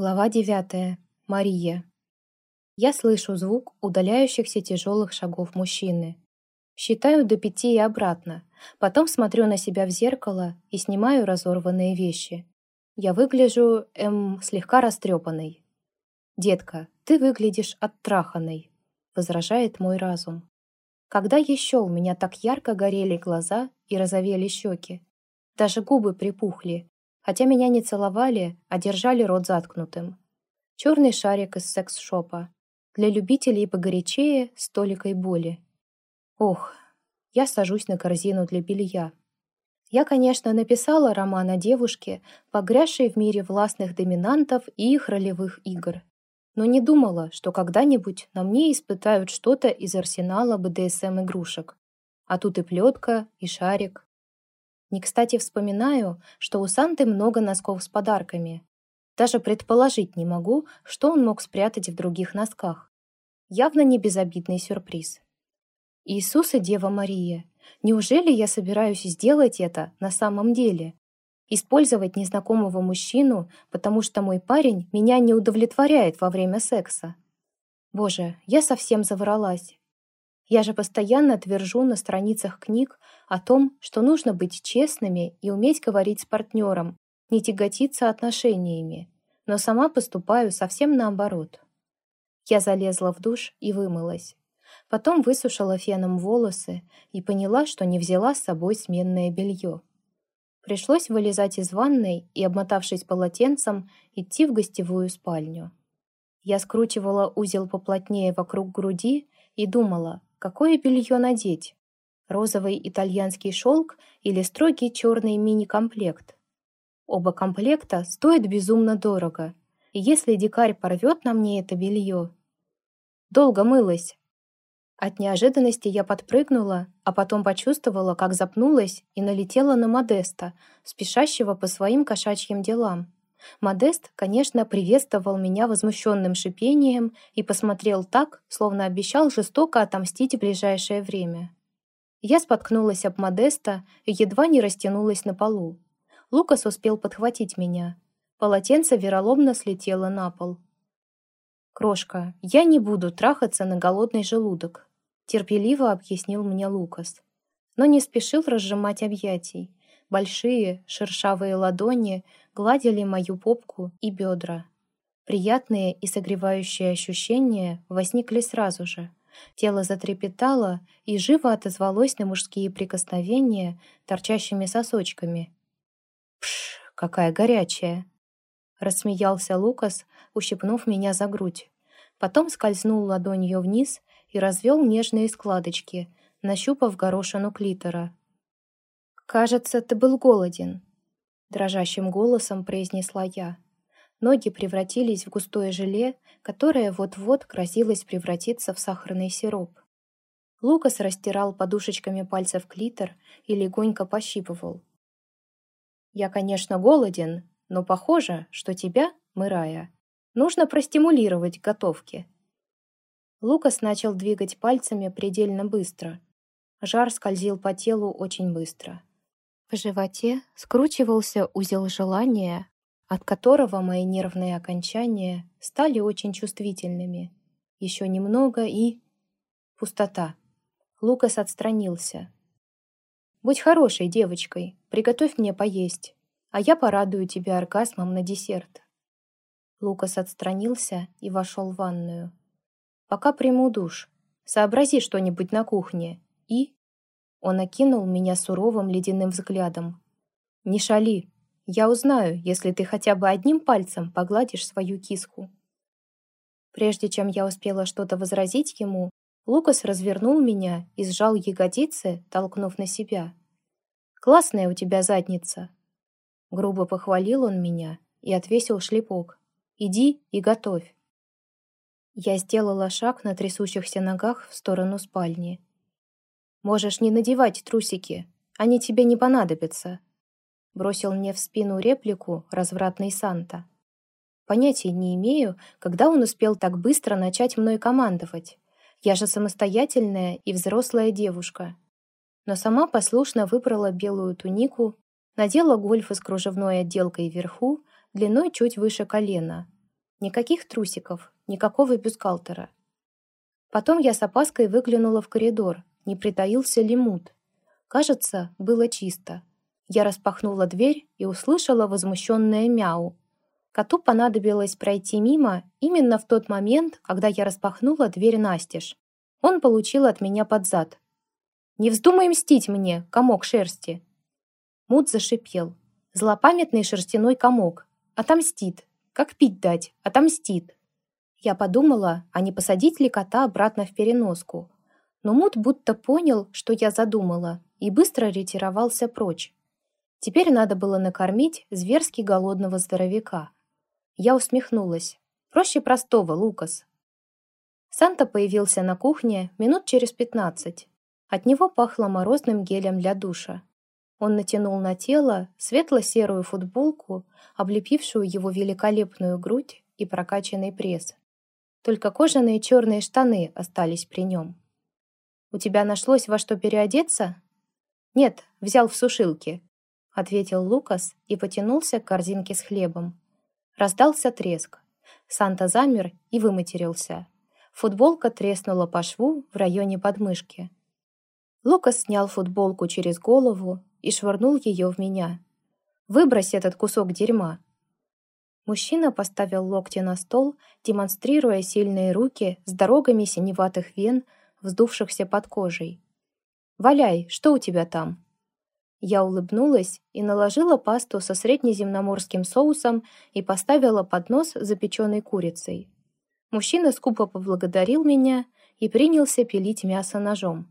Глава девятая. Мария. Я слышу звук удаляющихся тяжелых шагов мужчины. Считаю до пяти и обратно. Потом смотрю на себя в зеркало и снимаю разорванные вещи. Я выгляжу, эм, слегка растрепанной. «Детка, ты выглядишь оттраханной», — возражает мой разум. Когда еще у меня так ярко горели глаза и розовели щеки? Даже губы припухли, хотя меня не целовали, а держали рот заткнутым. Черный шарик из секс-шопа. Для любителей погорячее с толикой боли. Ох, я сажусь на корзину для белья. Я, конечно, написала роман о девушке, погрязшей в мире властных доминантов и их ролевых игр. Но не думала, что когда-нибудь на мне испытают что-то из арсенала БДСМ-игрушек. А тут и плетка, и шарик, не кстати вспоминаю, что у Санты много носков с подарками. Даже предположить не могу, что он мог спрятать в других носках. Явно не безобидный сюрприз. Иисус и Дева Мария, неужели я собираюсь сделать это на самом деле? Использовать незнакомого мужчину, потому что мой парень меня не удовлетворяет во время секса? Боже, я совсем завралась. Я же постоянно твержу на страницах книг о том, что нужно быть честными и уметь говорить с партнером, не тяготиться отношениями, но сама поступаю совсем наоборот. Я залезла в душ и вымылась. Потом высушила феном волосы и поняла, что не взяла с собой сменное белье. Пришлось вылезать из ванной и, обмотавшись полотенцем, идти в гостевую спальню. Я скручивала узел поплотнее вокруг груди и думала, Какое белье надеть? Розовый итальянский шелк или строгий черный мини-комплект? Оба комплекта стоят безумно дорого. И если дикарь порвет на мне это белье... Долго мылась. От неожиданности я подпрыгнула, а потом почувствовала, как запнулась и налетела на Модеста, спешащего по своим кошачьим делам. Модест, конечно, приветствовал меня возмущенным шипением и посмотрел так, словно обещал жестоко отомстить в ближайшее время. Я споткнулась об Модеста и едва не растянулась на полу. Лукас успел подхватить меня. Полотенце вероломно слетело на пол. «Крошка, я не буду трахаться на голодный желудок», терпеливо объяснил мне Лукас, но не спешил разжимать объятий. Большие, шершавые ладони гладили мою попку и бедра. Приятные и согревающие ощущения возникли сразу же. Тело затрепетало и живо отозвалось на мужские прикосновения торчащими сосочками. «Пш, какая горячая!» Рассмеялся Лукас, ущипнув меня за грудь. Потом скользнул ладонью вниз и развел нежные складочки, нащупав горошину клитора. «Кажется, ты был голоден», — дрожащим голосом произнесла я. Ноги превратились в густое желе, которое вот-вот грозилось превратиться в сахарный сироп. Лукас растирал подушечками пальцев клитор и легонько пощипывал. «Я, конечно, голоден, но похоже, что тебя, Мырая, нужно простимулировать к готовке». Лукас начал двигать пальцами предельно быстро. Жар скользил по телу очень быстро. В животе скручивался узел желания, от которого мои нервные окончания стали очень чувствительными. Еще немного и... Пустота. Лукас отстранился. «Будь хорошей девочкой, приготовь мне поесть, а я порадую тебя оргазмом на десерт». Лукас отстранился и вошел в ванную. «Пока приму душ. Сообрази что-нибудь на кухне. И он окинул меня суровым ледяным взглядом. «Не шали. Я узнаю, если ты хотя бы одним пальцем погладишь свою киску». Прежде чем я успела что-то возразить ему, Лукас развернул меня и сжал ягодицы, толкнув на себя. «Классная у тебя задница!» Грубо похвалил он меня и отвесил шлепок. «Иди и готовь!» Я сделала шаг на трясущихся ногах в сторону спальни. Можешь не надевать трусики, они тебе не понадобятся. Бросил мне в спину реплику развратный Санта. Понятия не имею, когда он успел так быстро начать мной командовать. Я же самостоятельная и взрослая девушка. Но сама послушно выбрала белую тунику, надела гольфы с кружевной отделкой вверху, длиной чуть выше колена, Никаких трусиков, никакого бюстгальтера. Потом я с опаской выглянула в коридор, не притаился ли мут. Кажется, было чисто. Я распахнула дверь и услышала возмущенное мяу. Коту понадобилось пройти мимо именно в тот момент, когда я распахнула дверь настежь. Он получил от меня под зад. «Не вздумай мстить мне, комок шерсти!» Мут зашипел. Злопамятный шерстяной комок. Отомстит. Как пить дать? Отомстит. Я подумала, а не посадить ли кота обратно в переноску. Но Мут будто понял, что я задумала, и быстро ретировался прочь. Теперь надо было накормить зверски голодного здоровяка. Я усмехнулась. Проще простого, Лукас. Санта появился на кухне минут через пятнадцать. От него пахло морозным гелем для душа. Он натянул на тело светло-серую футболку, облепившую его великолепную грудь и прокачанный пресс. Только кожаные черные штаны остались при нем. «У тебя нашлось во что переодеться?» «Нет, взял в сушилке», — ответил Лукас и потянулся к корзинке с хлебом. Раздался треск. Санта замер и выматерился. Футболка треснула по шву в районе подмышки. Лукас снял футболку через голову и швырнул ее в меня. «Выбрось этот кусок дерьма!» Мужчина поставил локти на стол, демонстрируя сильные руки с дорогами синеватых вен, вздувшихся под кожей. «Валяй, что у тебя там?» Я улыбнулась и наложила пасту со среднеземноморским соусом и поставила поднос с запеченной курицей. Мужчина скупо поблагодарил меня и принялся пилить мясо ножом.